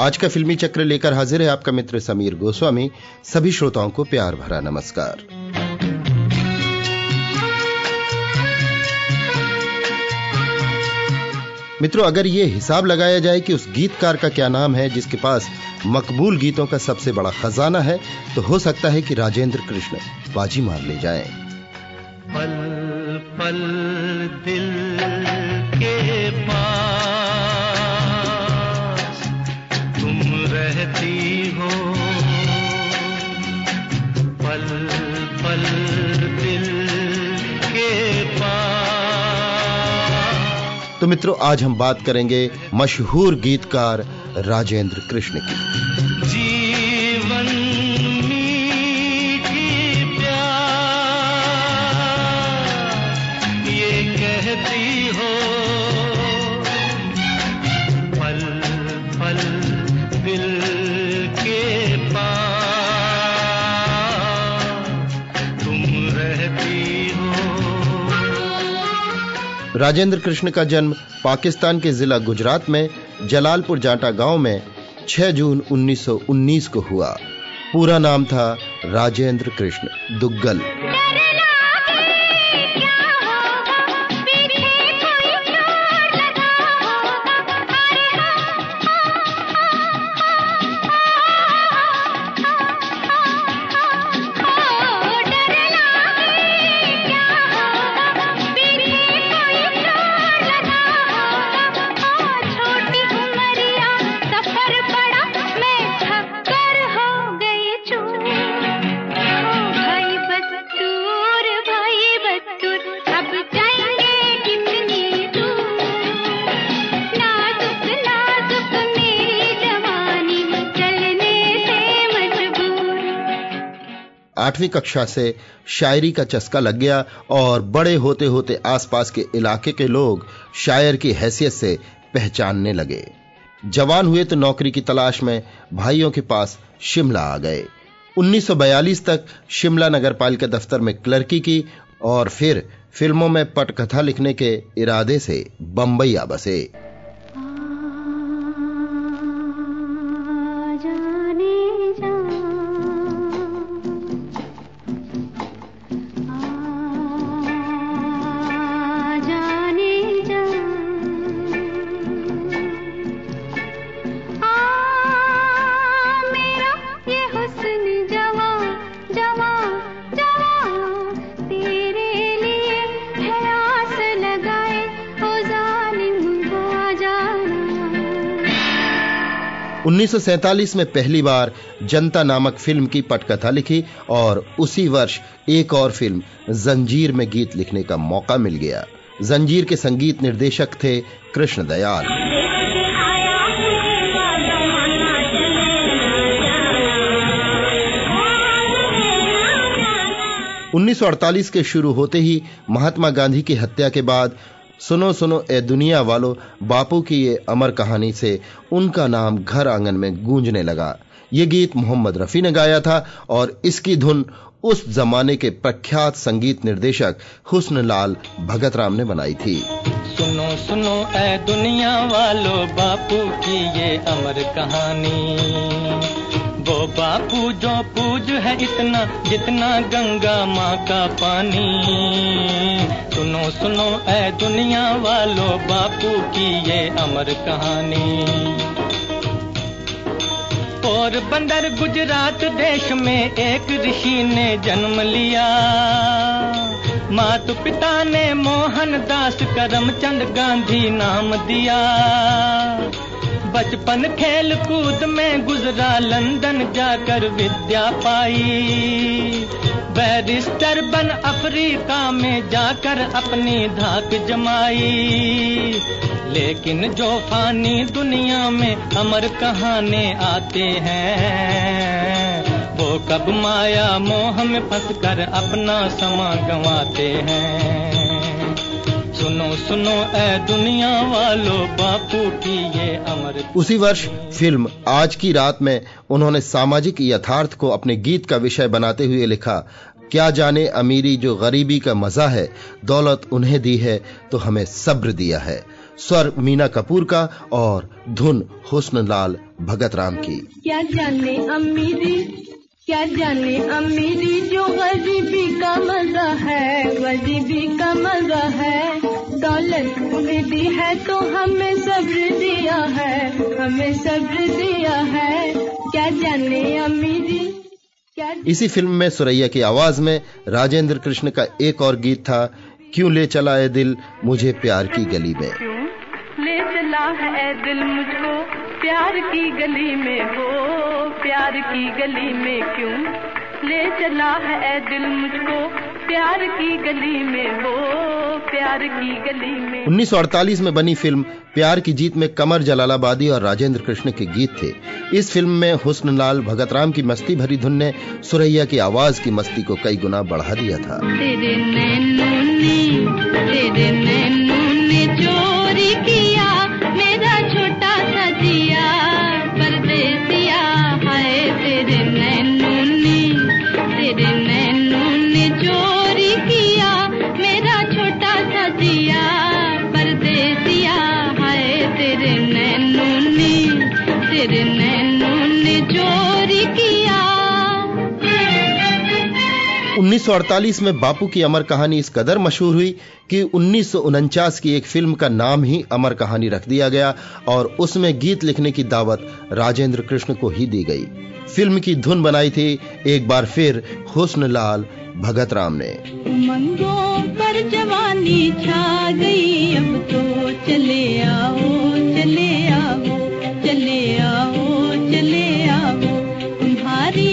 आज का फिल्मी चक्र लेकर हाजिर है आपका मित्र समीर गोस्वामी सभी श्रोताओं को प्यार भरा नमस्कार मित्रों, अगर ये हिसाब लगाया जाए कि उस गीतकार का क्या नाम है, जिसके पास मकबूल गीतों का सबसे बड़ा खजाना है तो हो सकता है कि राजेंद्र कृष्ण बाजी मार ले जाएँ। पल पल दिल तो मित्रों, आज हम बात करेंगे मशहूर गीतकार राजेंद्र कृष्ण की। जीवन प्यार, ये कहती हो राजेंद्र कृष्ण का जन्म पाकिस्तान के जिला गुजरात में जलालपुर जाटा गाँव में 6 जून 1919 को हुआ। पूरा नाम था राजेंद्र कृष्ण, दुग्गल। आठवीं कक्षा से शायरी का चस्का लग गया और बड़े होते होते आसपास के इलाके के लोग शायर की हैसियत से पहचानने लगे। जवान हुए तो नौकरी की तलाश में भाइयों के पास शिमला आ गए। 1942 तक शिमला नगर पालिका दफ्तर में क्लर्की की और फिर फ़िल्मों में पटकथा लिखने के इरादे से बंबई आ बसे। उन्नीस सौ सैंतालीस में पहली बार जनता नामक फ़िल्म की पटकथा लिखी और उसी वर्ष एक और फ़िल्म जंजीर में गीत लिखने का मौका मिल गया। जंजीर के संगीत निर्देशक थे कृष्ण दयाल। उन्नीस सौ अड़तालीस के शुरू होते ही महात्मा गांधी की हत्या के बाद सुनो सुनो, ए दुनिया वालों, बापू की ये अमर कहानी से उनका नाम घर आँगन में गूंजने लगा। ये गीत मोहम्मद रफी ने गाया था और इसकी धुन उस जमाने के प्रख्यात संगीत निर्देशक हुस्न लाल भगत राम ने बनाई थी। सुनो सुनो, ए दुनिया वालों, बापू की ये अमर कहानी। बापू जो पूज है इतना, जितना गंगा माँ का पानी। सुनो सुनो, ऐ दुनिया वालों बापू की ये अमर कहानी। और बंदर गुजरात देश में एक ऋषि ने जन्म लिया। मात पिता ने मोहन दास करमचंद गांधी नाम दिया। बचपन खेल कूद में गुजरा लंदन जाकर विद्या पाई। बैरिस्टर बन अफ्रीका में जाकर अपनी धाक जमाई। लेकिन जो फानी दुनिया में अमर कहाने आते हैं, वो कब माया मोह में फंस कर अपना समा गंवाते हैं। सुनो सुनो ए दुनिया वालों बापू की ये अमर उसी वर्ष फ़िल्म आज की रात में उन्होंने सामाजिक यथार्थ को अपने गीत का विषय बनाते हुए लिखा। क्या जाने अमीरी जो गरीबी का मज़ा है दौलत उन्हें दी है तो हमें सब्र दिया है। स्वर मीना कपूर का और धुन हुस्न लाल भगत राम की। क्या जाने अमीरी क्या जाने अमीरी जो गरीबी का मज़ा है गरीबी का मज़ा है। दी है तो हमें सब्र दिया है हमें सब्र दिया है। क्या जाने अमीरी इसी फ़िल्म में सुरैया की आवाज़ में राजेंद्र कृष्ण का एक और गीत था क्यों ले चला है दिल मुझे प्यार की गली में? ले चला है दिल मुझको प्यार की गली में? वो प्यार की गली में क्यों ले चला है दिल मुझको प्यार की गली में वो प्यार की गली में। 1948 में बनी फ़िल्म प्यार की जीत में कमर जलालाबादी और राजेंद्र कृष्ण के गीत थे। इस फ़िल्म में हुस्न लाल भगत राम की मस्ती भरी धुन ने सुरैया की आवाज़ की मस्ती को कई गुना बढ़ा दिया था। तेरे तेरे ने चोरी किया। 1948 में बापू की अमर कहानी इस कदर मशहूर हुई कि उन्नीस सौ उनचास की एक फ़िल्म का नाम ही अमर कहानी रख दिया गया और उसमें गीत लिखने की दावत राजेंद्र कृष्ण को ही दी गई। फ़िल्म की धुन बनाई थी एक बार फिर हुस्न लाल भगत राम ने पर जवानी छा गई अब तो चले आओ चले चले आओ चले आओ। तुम्हारी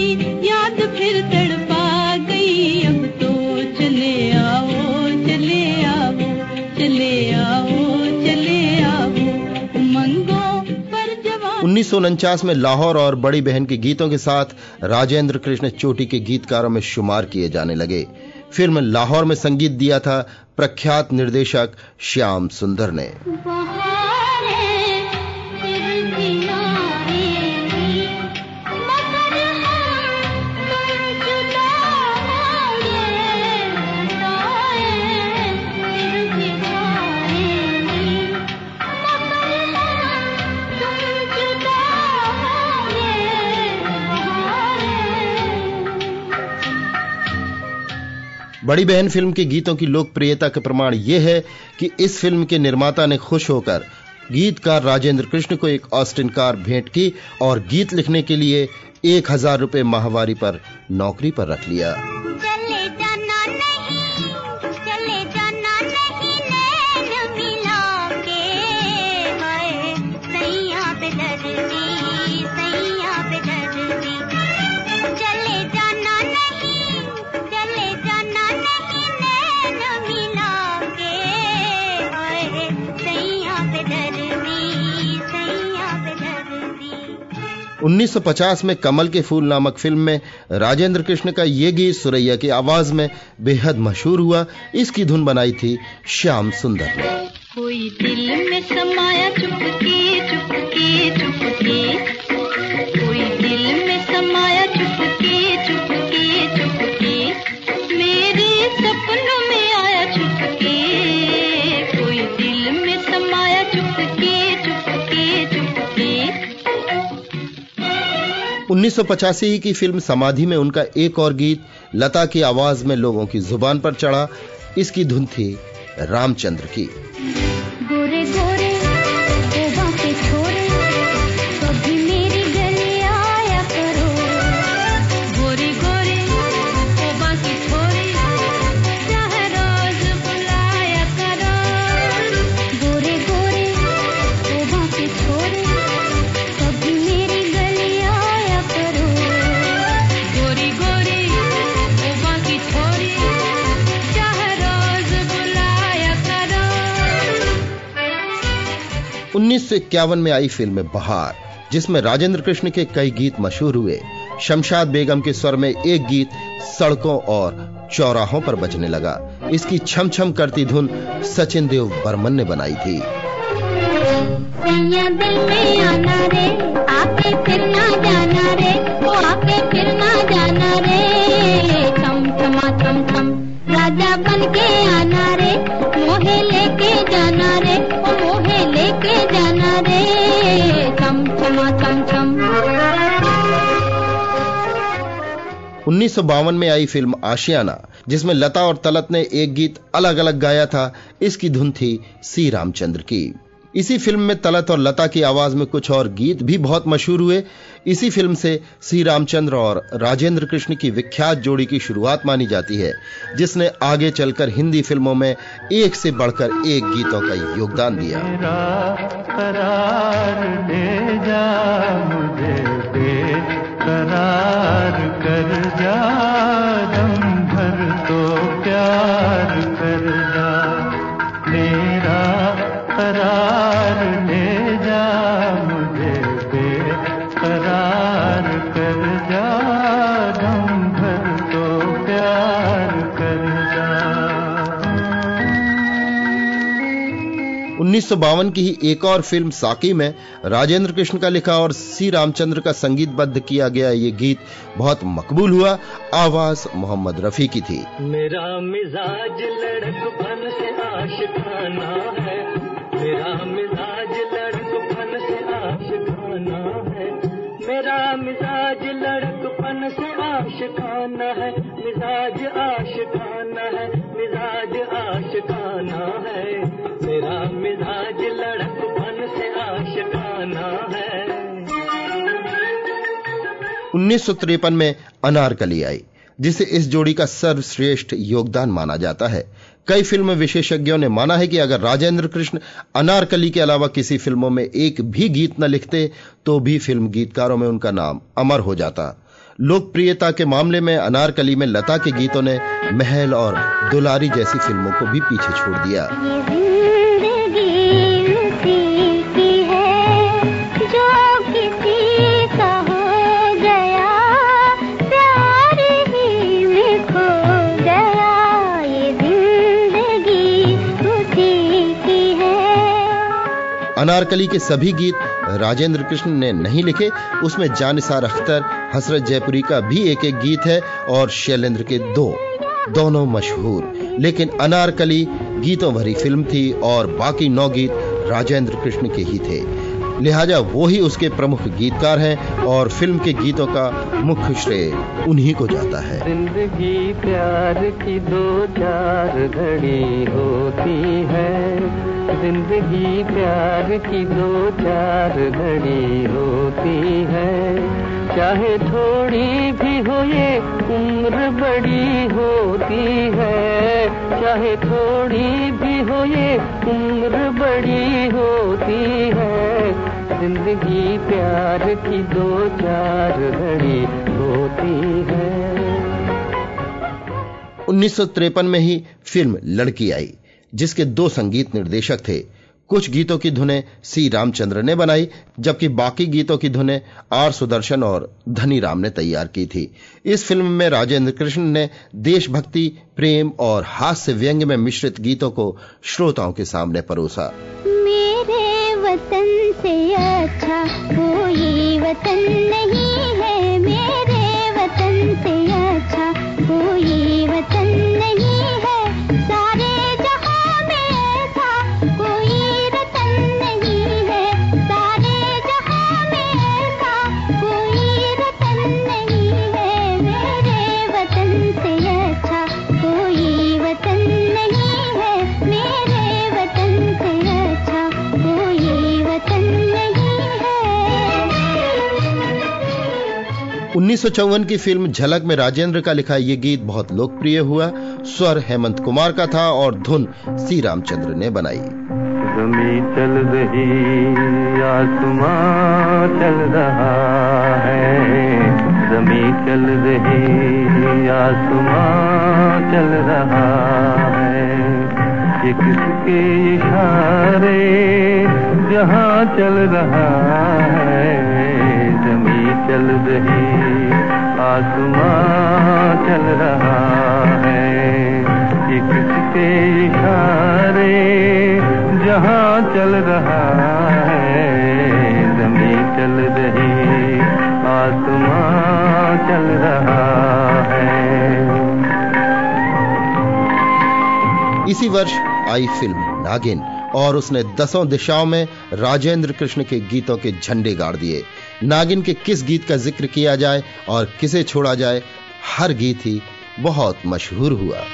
याद फिर तड़पा गई। अब तो चले आओ चले आओ चले आओ चले आओ। मंगों पर जवानी उन्नीस में लाहौर और बड़ी बहन के गीतों के साथ राजेंद्र कृष्ण चोटी के गीतकारों में शुमार किए जाने लगे। फ़िल्म लाहौर में संगीत दिया था प्रख्यात निर्देशक श्याम सुंदर ने। बड़ी बहन फ़िल्म के गीतों की लोकप्रियता के प्रमाण यह है कि इस फ़िल्म के निर्माता ने खुश होकर गीतकार राजेंद्र कृष्ण को एक ऑस्टिन कार भेंट की और गीत लिखने के लिए एक हज़ार रुपए माहवारी पर नौकरी पर रख लिया। उन्नीस सौ पचास में कमल के फूल नामक फ़िल्म में राजेंद्र कृष्ण का ये गीत सुरैया की आवाज़ में बेहद मशहूर हुआ। इसकी धुन बनाई थी श्याम सुंदर ने। कोई दिल में समाया चुपके चुपके चुपके। उन्नीस सौ पचासी की फ़िल्म समाधि में उनका एक और गीत, लता की आवाज़ में लोगों की ज़ुबान पर चढ़ा। इसकी धुन थी रामचंद्र की। उन्नीस सौ इक्यावन में आई फ़िल्म बहार, जिसमें राजेंद्र कृष्ण के कई गीत मशहूर हुए। शमशाद बेगम के स्वर में एक गीत सड़कों और चौराहों पर बजने लगा। इसकी छम छम करती धुन सचिन देव बर्मन ने बनाई थी। राजा बन के आना रे, मोहे लेके जाना रे, ओ मोहे लेके जाना रे। चम चम चम चम। उन्नीस में आई फ़िल्म आशियाना, जिसमें लता और तलत ने एक गीत अलग अलग गाया था, इसकी धुन थी सी रामचंद्र की। इसी फ़िल्म में तलत और लता की आवाज़ में कुछ और गीत भी बहुत मशहूर हुए। इसी फ़िल्म से श्री रामचंद्र और राजेंद्र कृष्ण की विख्यात जोड़ी की शुरुआत मानी जाती है, जिसने आगे चलकर हिंदी फ़िल्मों में एक से बढ़कर एक गीतों का योगदान दिया। करार कर जा। उन्नीस की ही एक और फ़िल्म साकी में राजेंद्र कृष्ण का लिखा और सी रामचंद्र का संगीतबद्ध किया गया ये गीत बहुत मकबूल हुआ। आवाज़ मोहम्मद रफी की थी। मेरा मिजाज लड़क से आशिकाना है। मेरा मिजाज लड़कपन से आशिकाना है। मेरा मिजाज लड़कपन से आशिकाना है। मिजाज आशिकाना है। मिजाज आशिकाना मेरा मिजाज लड़कपन से आशिकाना है। उन्नीस सौ तिरपन में अनारकली आई जिसे इस जोड़ी का सर्वश्रेष्ठ योगदान माना जाता है। कई फ़िल्म विशेषज्ञों ने माना है कि अगर राजेंद्र कृष्ण अनारकली के अलावा किसी फ़िल्मों में एक भी गीत न लिखते तो भी फ़िल्म गीतकारों में उनका नाम अमर हो जाता। लोकप्रियता के मामले में अनारकली में लता के गीतों ने महल और दुलारी जैसी फ़िल्मों को भी पीछे छोड़ दिया। अनारकली के सभी गीत राजेंद्र कृष्ण ने नहीं लिखे। उसमें जानिसार अख्तर, हसरत जयपुरी का भी एक एक गीत है और शैलेंद्र के दो। दोनों मशहूर। लेकिन अनारकली गीतों भरी फ़िल्म थी और बाकी नौ गीत राजेंद्र कृष्ण के ही थे। लिहाजा वो ही उसके प्रमुख गीतकार हैं और फ़िल्म के गीतों का मुख्य श्रेय उन्हीं को जाता है। ज़िंदगी प्यार की दो चार घड़ी होती है। ज़िंदगी प्यार की दो चार घड़ी होती है। चाहे थोड़ी भी हो ये उम्र बड़ी होती है। चाहे थोड़ी भी हो ये उम्र बड़ी होती है। ज़िंदगी प्यार की दो चार घड़ी होती है। उन्नीस में ही फ़िल्म लड़की आई, जिसके दो संगीत निर्देशक थे। कुछ गीतों की धुनें सी रामचंद्र ने बनाई, जबकि बाकी गीतों की धुनें आर सुदर्शन और धनी राम ने तैयार की थी। इस फ़िल्म में राजेंद्र कृष्ण ने देशभक्ति, प्रेम और हास्य व्यंग में मिश्रित गीतों को श्रोताओं के सामने परोसा। वतन से अच्छा कोई वतन नहीं है। मेरे वतन से अच्छा कोई वतन उन्नीस की फ़िल्म झलक में राजेंद्र का लिखा यह गीत बहुत लोकप्रिय हुआ। स्वर हेमंत कुमार का था और धुन सी रामचंद्र ने बनाई। जमी चल रही, आसमां चल रहा है। जमी चल रही, आसमां चल रहा है। ये किसके इशारे जहाँ चल रहा है? चल रही आसमां चल रहा है। ये किसके इशारे जहाँ चल रहा है। जमी चल रही आसमां चल रहा है। इसी वर्ष आई फ़िल्म नागिन और उसने दसों दिशाओं में राजेंद्र कृष्ण के गीतों के झंडे गाड़ दिए। नागिन के किस गीत का ज़िक्र किया जाए और किसे छोड़ा जाए, हर गीत ही बहुत मशहूर हुआ।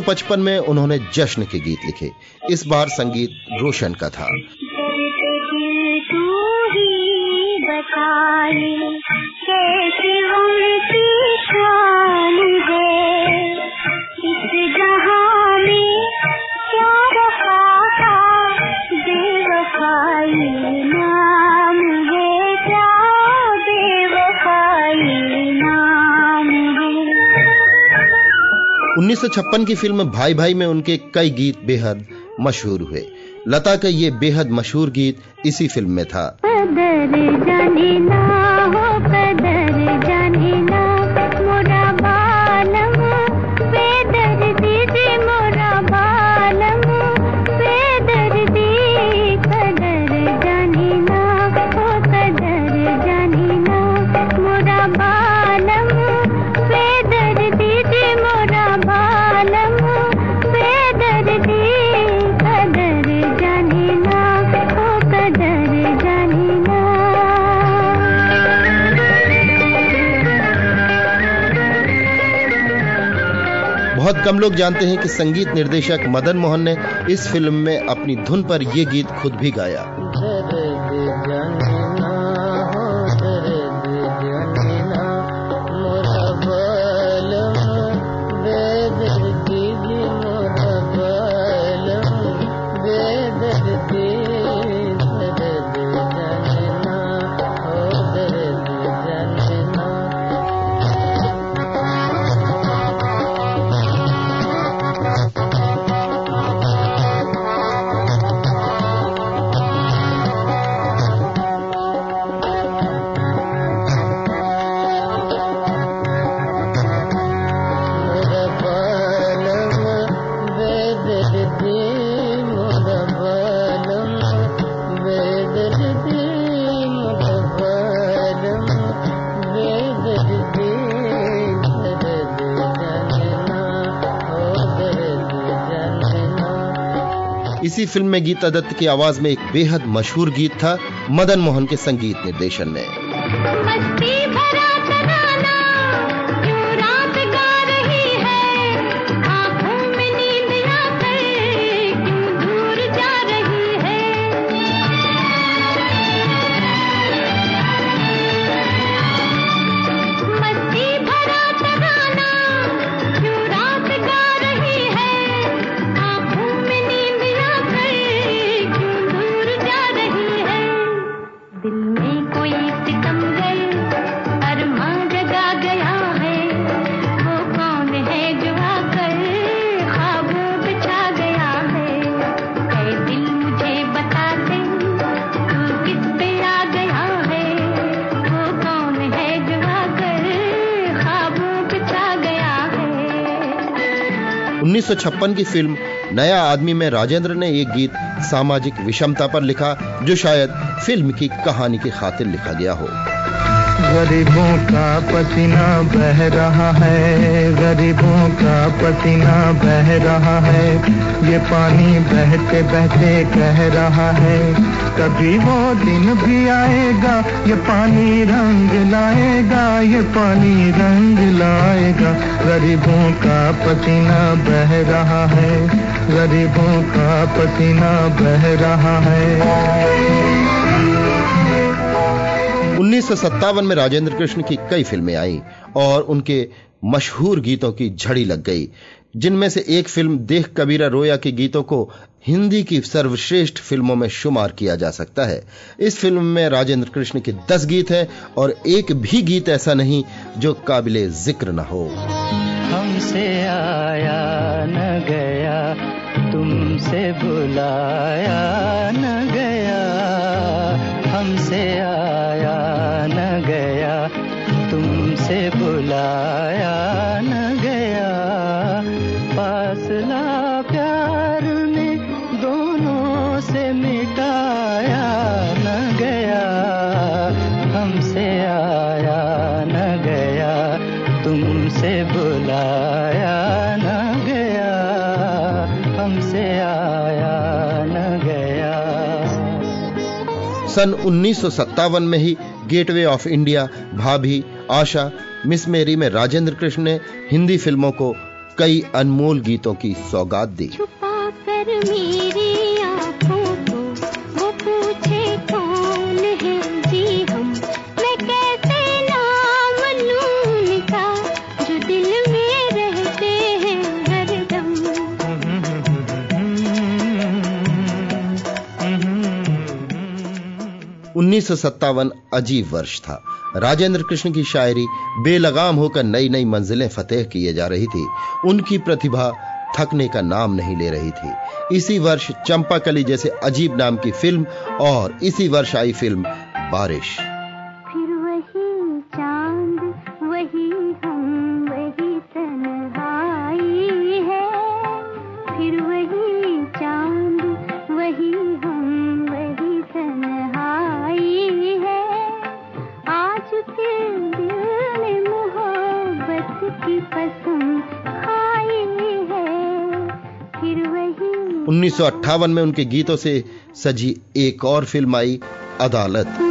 1955 में उन्होंने जश्न के गीत लिखे। इस बार संगीत रोशन का था। 1956 की फ़िल्म भाई भाई में उनके कई गीत बेहद मशहूर हुए। लता का ये बेहद मशहूर गीत इसी फ़िल्म में था। ना। कम लोग जानते हैं कि संगीत निर्देशक मदन मोहन ने इस फ़िल्म में अपनी धुन पर ये गीत खुद भी गाया। इसी फ़िल्म में गीता दत्त की आवाज़ में एक बेहद मशहूर गीत था, मदन मोहन के संगीत निर्देशन में। 1956 की फ़िल्म नया आदमी में राजेंद्र ने एक गीत सामाजिक विषमता पर लिखा, जो शायद फ़िल्म की कहानी की खातिर लिखा गया हो। गरीबों का पसीना बह रहा है, गरीबों का पसीना बह रहा है। ये पानी बहते बहते कह रहा है, कभी वो दिन भी आएगा, ये पानी रंग लाएगा, ये पानी रंग लाएगा। गरीबों का पसीना बह रहा है, गरीबों का पसीना बह रहा है। उन्नीस में राजेंद्र कृष्ण की कई फ़िल्में आईं और उनके मशहूर गीतों की झड़ी लग गई, जिनमें से एक फ़िल्म देख कबीरा रोया के गीतों को हिंदी की सर्वश्रेष्ठ फ़िल्मों में शुमार किया जा सकता है। इस फ़िल्म में राजेंद्र कृष्ण के दस गीत हैं और एक भी गीत ऐसा नहीं जो काबिले ज़िक्र न हो। हमसे आया न गया, तुमसे बुलाया न तुमसे बुलाया न गया। फासला प्यार ने दोनों से मिटाया न गया। हमसे आया न गया, तुमसे बुलाया सन उन्नीस सौ सत्तावन में ही गेटवे ऑफ़ इंडिया, भाभी, आशा, मिस मेरी में राजेंद्र कृष्ण ने हिंदी फ़िल्मों को कई अनमोल गीतों की सौगात दी। उन्नीस सौ सत्तावन अजीब वर्ष था। राजेंद्र कृष्ण की शायरी, बेलगाम होकर नई नई मंजिलें फतेह किए जा रही थी। उनकी प्रतिभा थकने का नाम नहीं ले रही थी। इसी वर्ष चंपाकली जैसे अजीब नाम की फ़िल्म और इसी वर्ष आई फ़िल्म बारिश। उन्नीस सौ अट्ठावन में उनके गीतों से सजी एक और फ़िल्म आई अदालत।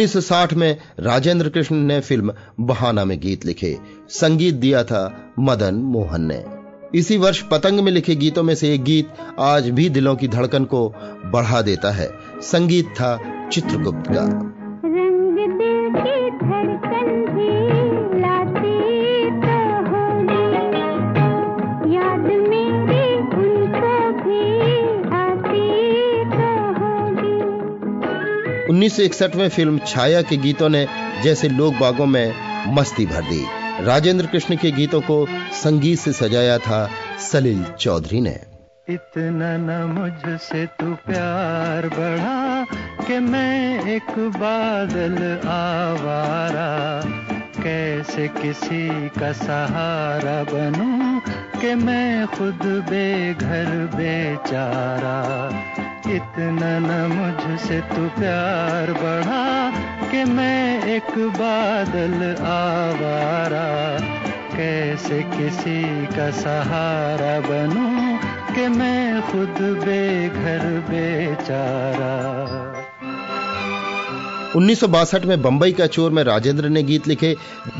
1960 में राजेंद्र कृष्ण ने फ़िल्म बहाना में गीत लिखे। संगीत दिया था मदन मोहन ने। इसी वर्ष पतंग में लिखे गीतों में से एक गीत आज भी दिलों की धड़कन को बढ़ा देता है। संगीत था चित्रगुप्त का। 1961 में फ़िल्म छाया के गीतों ने जैसे लोग बागों में मस्ती भर दी। राजेंद्र कृष्ण के गीतों को संगीत से सजाया था सलील चौधरी ने। इतना न मुझसे तू प्यार बढ़ा कि मैं एक बादल आवारा, कैसे किसी का सहारा बनूं? कि मैं खुद बेघर, बेचारा। इतना न मुझसे तू प्यार बढ़ा कि मैं एक बादल आवारा। कैसे किसी का सहारा बनूं कि मैं खुद बेघर, बेचारा? 1962 में बंबई का चोर में राजेंद्र ने गीत लिखे,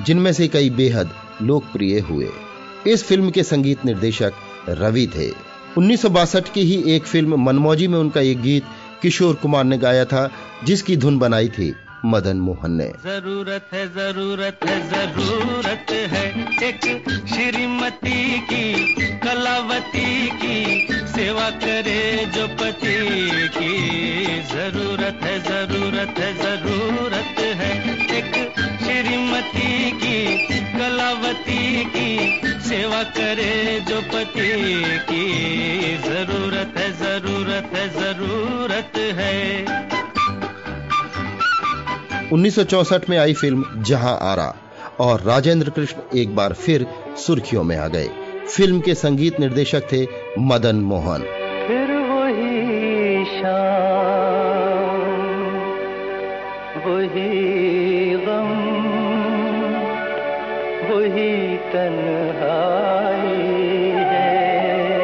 जिनमें से कई बेहद लोकप्रिय हुए। इस फ़िल्म के संगीत निर्देशक रवि थे। 1962 की ही एक फ़िल्म मनमौजी में उनका एक गीत किशोर कुमार ने गाया था, जिसकी धुन बनाई थी मदन मोहन ने। ज़रूरत है ज़रूरत है ज़रूरत है एक श्रीमती की, कलावती की, सेवा करे जो पति की। ज़रूरत है ज़रूरत है ज़रूरत है एक श्रीमती की, कलावती की सेवा करे जो पति की ज़रूरत है ज़रूरत है ज़रूरत है। 1964 में आई फ़िल्म जहाँ आरा और राजेंद्र कृष्ण एक बार फिर सुर्खियों में आ गए। फ़िल्म के संगीत निर्देशक थे मदन मोहन। फिर वही शाम वही गम वही तन्हाई है।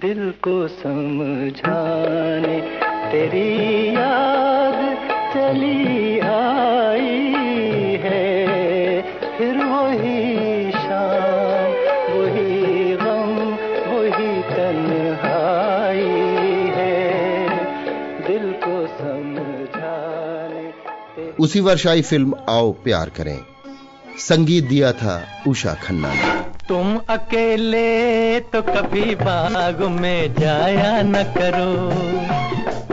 दिल को समझाने तेरी याद चली आई है। फिर वही शाम, वही गम, वही तन्हाई है। दिल को समझाने उसी वर्ष आई फ़िल्म आओ प्यार करें। संगीत दिया था उषा खन्ना ने। तुम अकेले तो कभी बाग में जाया न करो।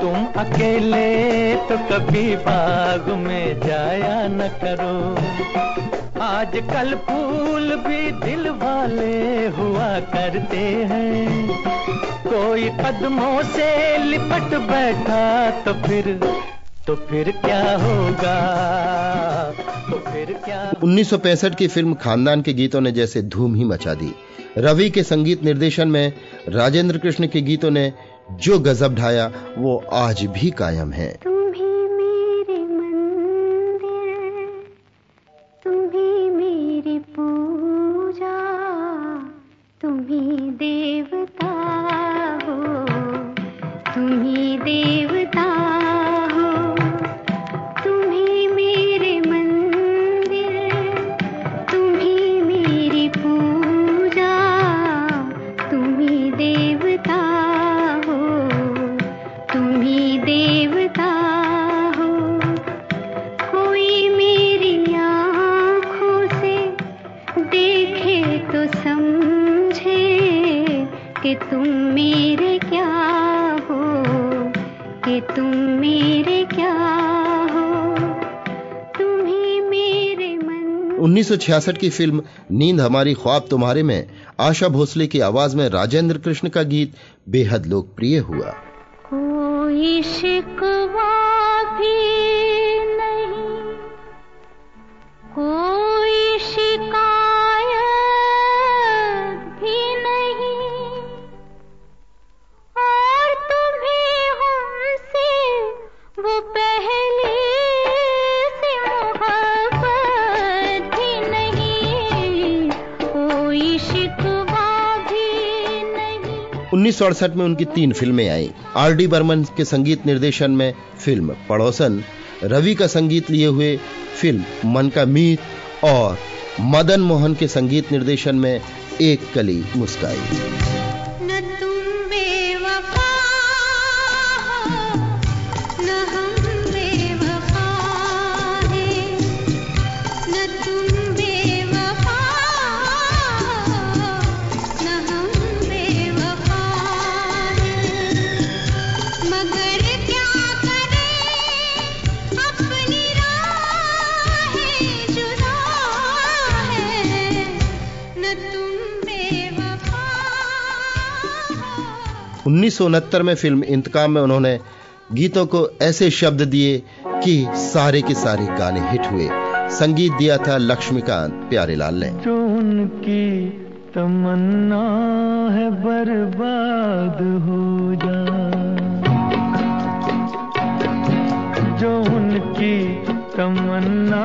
तुम अकेले तो कभी बाग में जाया न करो। आजकल फूल भी दिल वाले हुआ करते हैं। कोई कदमों से लिपट बैठा तो फिर तो फिर क्या होगा? 1965 की फ़िल्म खानदान के गीतों ने जैसे धूम ही मचा दी। रवि के संगीत निर्देशन में राजेंद्र कृष्ण के गीतों ने जो गजब ढाया, वो आज भी कायम है। की फ़िल्म नींद हमारी ख्वाब तुम्हारे में, आशा भोसले की आवाज़ में राजेंद्र कृष्ण का गीत बेहद लोकप्रिय हुआ। कोई 1968 में उनकी तीन फ़िल्में आई। आर डी बर्मन के संगीत निर्देशन में फ़िल्म पड़ोसन, रवि का संगीत लिए हुए फ़िल्म मन का मीत और मदन मोहन के संगीत निर्देशन में एक कली मुस्काई। 1969 में फ़िल्म इंतकाम में उन्होंने गीतों को ऐसे शब्द दिए कि सारे के सारे गाने हिट हुए। संगीत दिया था लक्ष्मीकांत प्यारेलाल ने। जो उनकी तमन्ना है बर्बाद हो जा। जो उनकी तमन्ना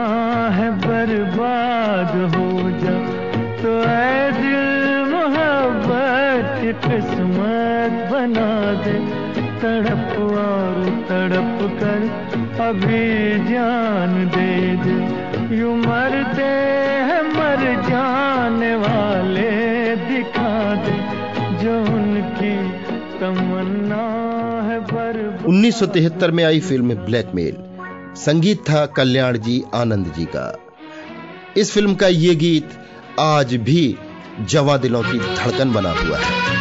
है बर्बाद हो जा। तो ऐ दिल मोहब्बत की किस्मत बना दे, तड़प और तड़प कर, अभी जान दे दे। यूँ मरते हैं मर जाने वाले, दिखा दे जो उनकी तमन्ना है बर्बाद 1973 में आई फ़िल्म ब्लैकमेल। संगीत था कल्याण जी, आनंद जी का। इस फ़िल्म का ये गीत आज भी जवा दिलों की धड़कन बना हुआ है।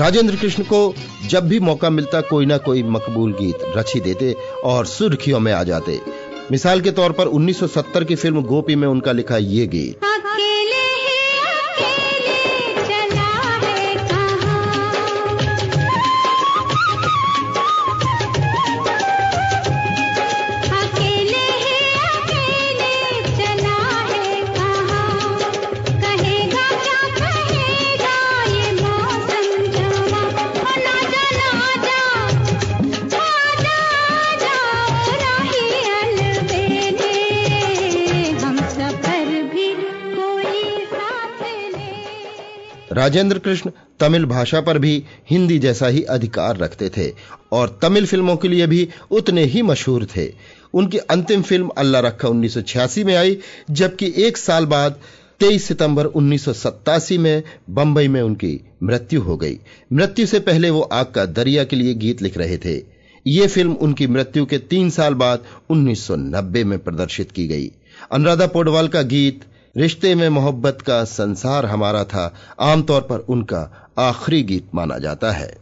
राजेंद्र कृष्ण को जब भी मौका मिलता कोई ना कोई मकबूल गीत रच ही देते और सुर्खियों में आ जाते। मिसाल के तौर पर 1970 की फ़िल्म गोपी में उनका लिखा ये गीत। राजेंद्र कृष्ण तमिल भाषा पर भी हिंदी जैसा ही अधिकार रखते थे और तमिल फ़िल्मों के लिए भी उतने ही मशहूर थे। उनकी अंतिम फ़िल्म अल्लाह रखा उन्नीस सौ छियासी में आई, जबकि एक साल बाद 23 सितंबर उन्नीस सौ सतासी में बंबई में उनकी मृत्यु हो गई। मृत्यु से पहले वो आग का दरिया के लिए गीत लिख रहे थे। ये फ़िल्म उनकी मृत्यु के तीन साल बाद 1990 में प्रदर्शित की गई। अनुराधा पोडवाल का गीत रिश्ते में मोहब्बत का संसार हमारा था, आमतौर पर उनका आखिरी गीत माना जाता है।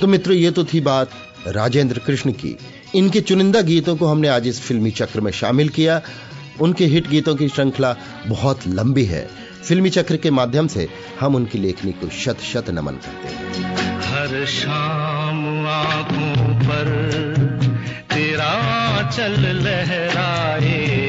तो मित्रों, ये तो थी बात राजेंद्र कृष्ण की। इनके चुनिंदा गीतों को हमने आज इस फिल्मी चक्र में शामिल किया। उनके हिट गीतों की श्रृंखला बहुत लंबी है। फिल्मी चक्र के माध्यम से हम उनकी लेखनी को शत शत नमन करते हैं। हर शाम आँखों पर तेरा चल लहराए।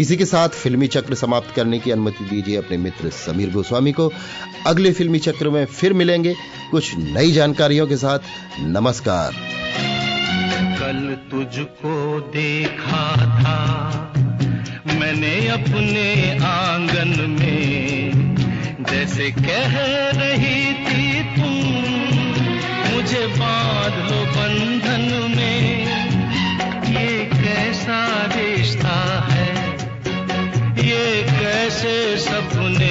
इसी के साथ फिल्मी चक्र समाप्त करने की अनुमति दीजिए अपने मित्र समीर गोस्वामी को। अगले फिल्मी चक्र में फिर मिलेंगे कुछ नई जानकारियों के साथ। नमस्कार। कल तुझको देखा था। मैंने अपने आँगन में जैसे कह रही कैसे सपने